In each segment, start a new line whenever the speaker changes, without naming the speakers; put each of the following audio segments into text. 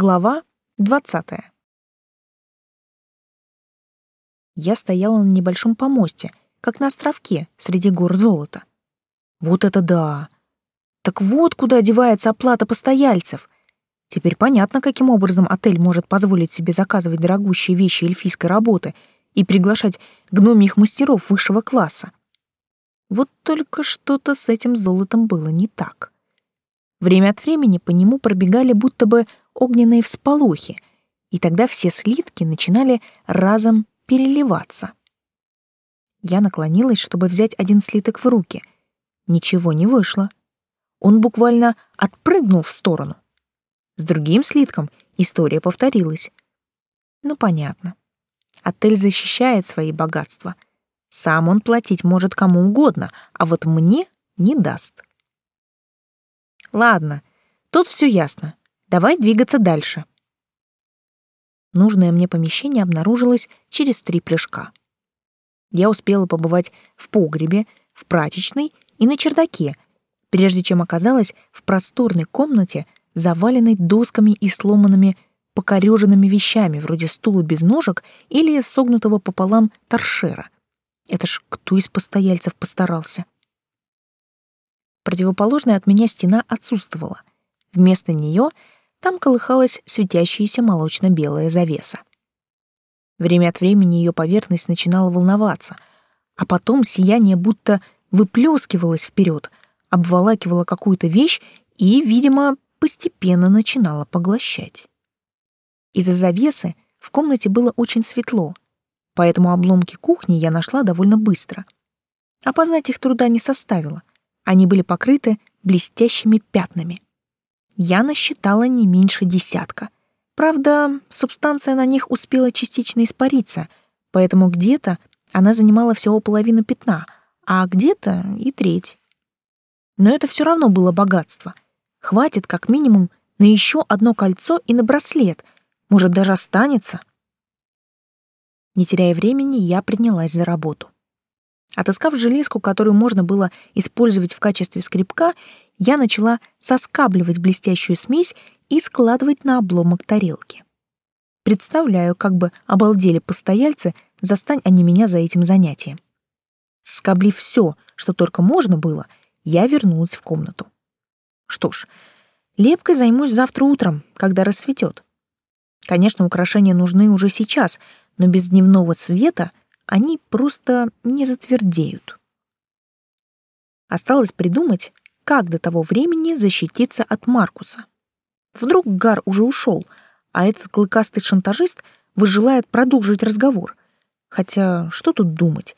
Глава двадцатая. Я стояла на небольшом помосте, как на островке среди гор золота. Вот это да! Так вот куда девается оплата постояльцев. Теперь понятно, каким образом отель может позволить себе заказывать дорогущие вещи эльфийской работы и приглашать гномьих мастеров высшего класса. Вот только что-то с этим золотом было не так. Время от времени по нему пробегали будто бы огненные всполохи, и тогда все слитки начинали разом переливаться. Я наклонилась, чтобы взять один слиток в руки. Ничего не вышло. Он буквально отпрыгнул в сторону. С другим слитком история повторилась. Ну, понятно. Отель защищает свои богатства. Сам он платить может кому угодно, а вот мне не даст. Ладно, тут все ясно. Давай двигаться дальше. Нужное мне помещение обнаружилось через три прыжка. Я успела побывать в погребе, в прачечной и на чердаке, прежде чем оказалась в просторной комнате, заваленной досками и сломанными покореженными вещами, вроде стула без ножек или согнутого пополам торшера. Это ж кто из постояльцев постарался? Противоположная от меня стена отсутствовала. Вместо нее там колыхалась светящаяся молочно-белая завеса. Время от времени ее поверхность начинала волноваться, а потом сияние будто выплескивалось вперед, обволакивало какую-то вещь и, видимо, постепенно начинало поглощать. Из-за завесы в комнате было очень светло, поэтому обломки кухни я нашла довольно быстро. Опознать их труда не составило. Они были покрыты блестящими пятнами — я насчитала не меньше десятка. Правда, субстанция на них успела частично испариться, поэтому где-то она занимала всего половину пятна, а где-то и треть. Но это все равно было богатство. Хватит как минимум на еще одно кольцо и на браслет, может, даже останется. Не теряя времени, я принялась за работу. Отыскав железку, которую можно было использовать в качестве скребка, я начала соскабливать блестящую смесь и складывать на обломок тарелки. Представляю, как бы обалдели постояльцы, застань они меня за этим занятием. Скоблив все, что только можно было, я вернулась в комнату. Что ж, лепкой займусь завтра утром, когда рассветет. Конечно, украшения нужны уже сейчас, но без дневного света они просто не затвердеют. Осталось придумать, как до того времени защититься от Маркуса. Вдруг Гар уже ушел, а этот клыкастый шантажист выжелает продолжить разговор. Хотя что тут думать?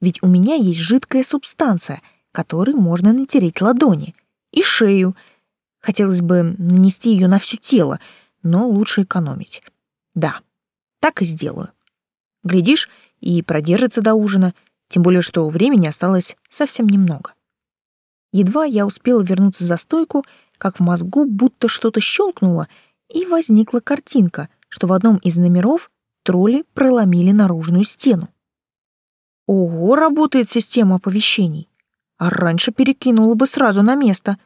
Ведь у меня есть жидкая субстанция, которой можно натереть ладони и шею. Хотелось бы нанести ее на все тело, но лучше экономить. Да, так и сделаю. Глядишь, и продержится до ужина, тем более что времени осталось совсем немного. Едва я успела вернуться за стойку, как в мозгу будто что-то щелкнуло, и возникла картинка, что в одном из номеров тролли проломили наружную стену. Ого, работает система оповещений. А раньше перекинула бы сразу на место.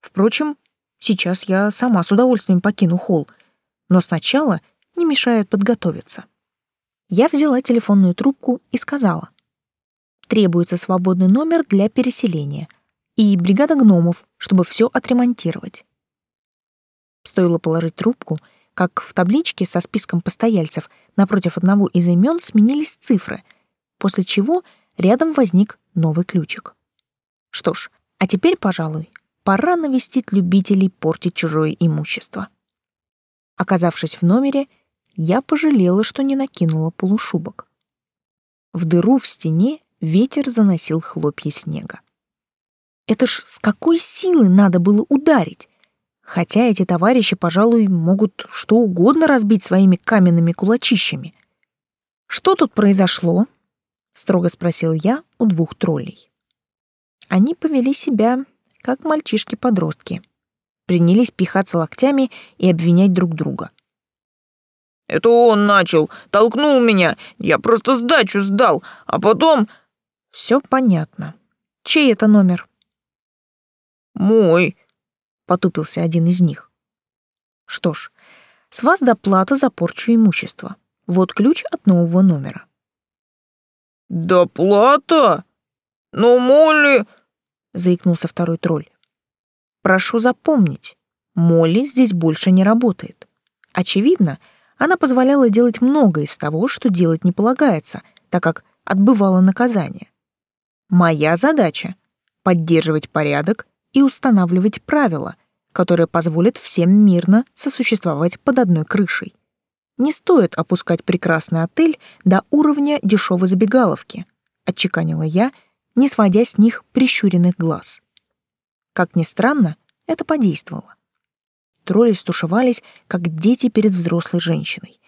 Впрочем, сейчас я сама с удовольствием покину холл, но сначала не мешает подготовиться. Я взяла телефонную трубку и сказала. Требуется свободный номер для переселения — и бригада гномов, чтобы все отремонтировать. Стоило положить трубку, как в табличке со списком постояльцев напротив одного из имен сменились цифры, после чего рядом возник новый ключик. Что ж, а теперь, пожалуй, пора навестить любителей портить чужое имущество. Оказавшись в номере, я пожалела, что не накинула полушубок. В дыру в стене ветер заносил хлопья снега. Это ж с какой силы надо было ударить? Хотя эти товарищи, пожалуй, могут что угодно разбить своими каменными кулачищами. Что тут произошло? строго спросил я у двух троллей. Они повели себя как мальчишки-подростки. Принялись пихаться локтями и обвинять друг друга.
Это он начал, толкнул меня. Я просто сдачу сдал, а потом
Все понятно. Чей это номер?
«Мой», —
потупился один из них. Что ж, С вас доплата за порчу имущества. Вот ключ от нового номера.
«Доплата? Но Молли...»
— заикнулся второй тролль. «Прошу запомнить, Молли здесь больше не работает. Очевидно, она позволяла делать многое из того, что делать не полагается, так как отбывала наказание. Моя задача — поддерживать порядок и устанавливать правила, которые позволят всем мирно сосуществовать под одной крышей. Не стоит опускать прекрасный отель до уровня дешевой забегаловки, отчеканила я, не сводя с них прищуренных глаз. Как ни странно, это подействовало. Тролли стушевались, как дети перед взрослой женщиной.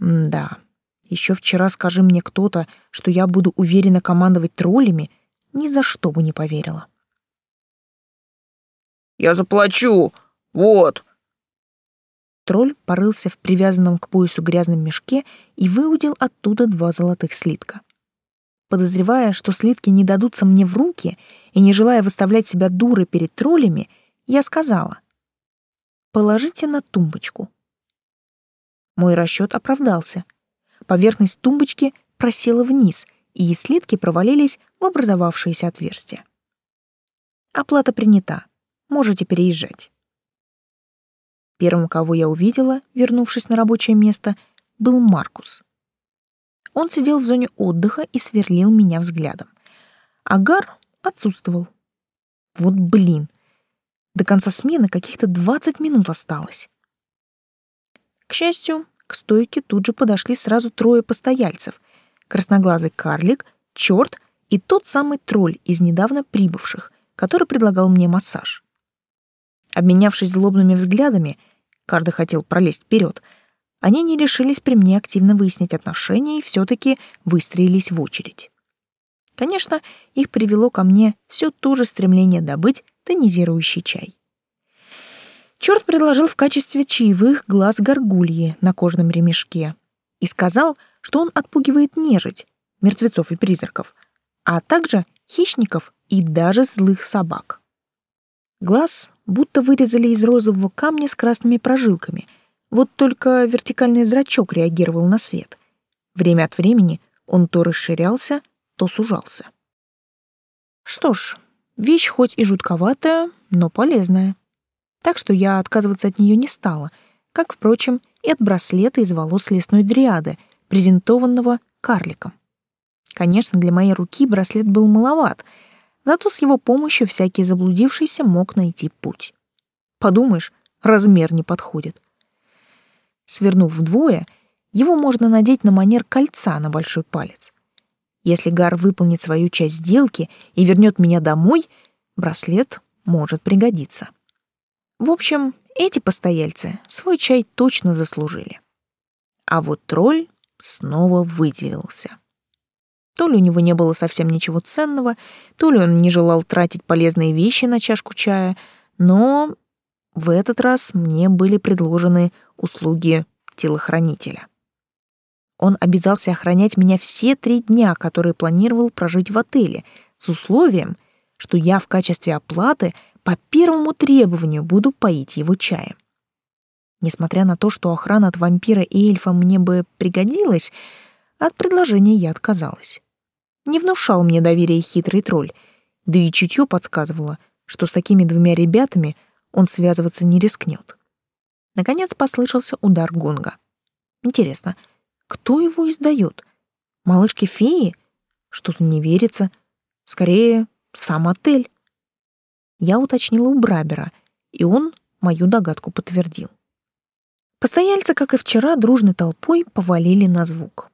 М да, еще вчера скажи мне кто-то, что я буду уверенно командовать троллями, ни за что бы не поверила.
«Я заплачу! Вот!»
Тролль порылся в привязанном к поясу грязном мешке и выудил оттуда два золотых слитка. Подозревая, что слитки не дадутся мне в руки, и не желая выставлять себя дурой перед троллями, я сказала, «Положите на тумбочку». Мой расчет оправдался. Поверхность тумбочки просела вниз, и слитки провалились в образовавшееся отверстие. Оплата принята. Можете переезжать. Первым, кого я увидела, вернувшись на рабочее место, был Маркус. Он сидел в зоне отдыха и сверлил меня взглядом. Агар отсутствовал. Вот блин. До конца смены каких-то 20 минут осталось. К счастью, к стойке тут же подошли сразу трое постояльцев. Красноглазый карлик, черт и тот самый тролль из недавно прибывших, который предлагал мне массаж. Обменявшись злобными взглядами, каждый хотел пролезть вперед, они не решились при мне активно выяснить отношения и все-таки выстроились в очередь. Конечно, их привело ко мне все то же стремление добыть тонизирующий чай. Черт предложил в качестве чаевых глаз горгульи на кожаном ремешке и сказал, что он отпугивает нежить, мертвецов и призраков, а также хищников и даже злых собак. Глаз будто вырезали из розового камня с красными прожилками, вот только вертикальный зрачок реагировал на свет. Время от времени он то расширялся, то сужался. Что ж, вещь хоть и жутковатая, но полезная так что я отказываться от нее не стала, как, впрочем, и от браслета из волос лесной дриады, презентованного карликом. Конечно, для моей руки браслет был маловат, зато с его помощью всякий заблудившийся мог найти путь. Подумаешь, размер не подходит. Свернув вдвое, его можно надеть на манер кольца на большой палец. Если Гар выполнит свою часть сделки и вернет меня домой, браслет может пригодиться. В общем, эти постояльцы свой чай точно заслужили. А вот тролль снова выделился. То ли у него не было совсем ничего ценного, то ли он не желал тратить полезные вещи на чашку чая, но в этот раз мне были предложены услуги телохранителя. Он обязался охранять меня все три дня, которые планировал прожить в отеле, с условием, что я в качестве оплаты по первому требованию буду поить его чаем. Несмотря на то, что охрана от вампира и эльфа мне бы пригодилась, от предложения я отказалась. Не внушал мне доверия хитрый тролль, да и чутье подсказывало, что с такими двумя ребятами он связываться не рискнет. Наконец послышался удар гонга. Интересно, кто его издает? Малышки-феи? Что-то не верится. Скорее, сам отель. Я уточнила у Брабера, и он мою догадку подтвердил. Постояльцы, как и вчера, дружной толпой повалили на звук.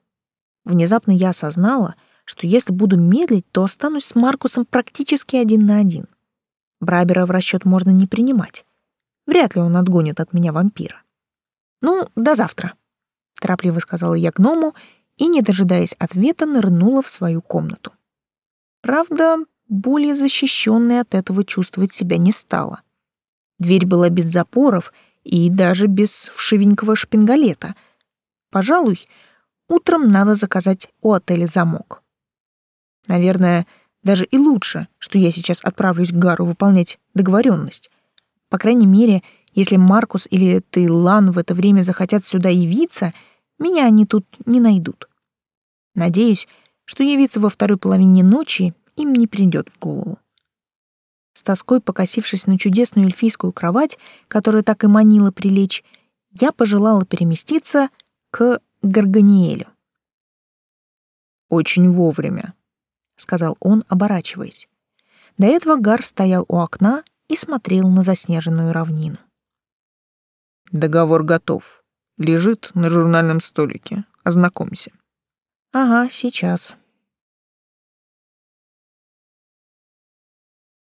Внезапно я осознала, что если буду медлить, то останусь с Маркусом практически один на один. Брабера в расчет можно не принимать. Вряд ли он отгонит от меня вампира. «Ну, до завтра», — торопливо сказала я гному и, не дожидаясь ответа, нырнула в свою комнату. Правда, более защищенной от этого чувствовать себя не стала. Дверь была без запоров и даже без вшивенького шпингалета. Пожалуй, утром надо заказать у отеля замок. Наверное, даже и лучше, что я сейчас отправлюсь к Гару выполнять договоренность. По крайней мере, Если Маркус или Тейлан в это время захотят сюда явиться, меня они тут не найдут. Надеюсь, что явиться во второй половине ночи им не придет в голову. С тоской покосившись на чудесную эльфийскую кровать, которая так и манила прилечь, я пожелала переместиться к Гарганиэлю.
«Очень вовремя», — сказал он, оборачиваясь.
До этого Гар стоял у окна и смотрел на заснеженную равнину.
«Договор готов. Лежит на журнальном столике. Ознакомься».
«Ага, сейчас».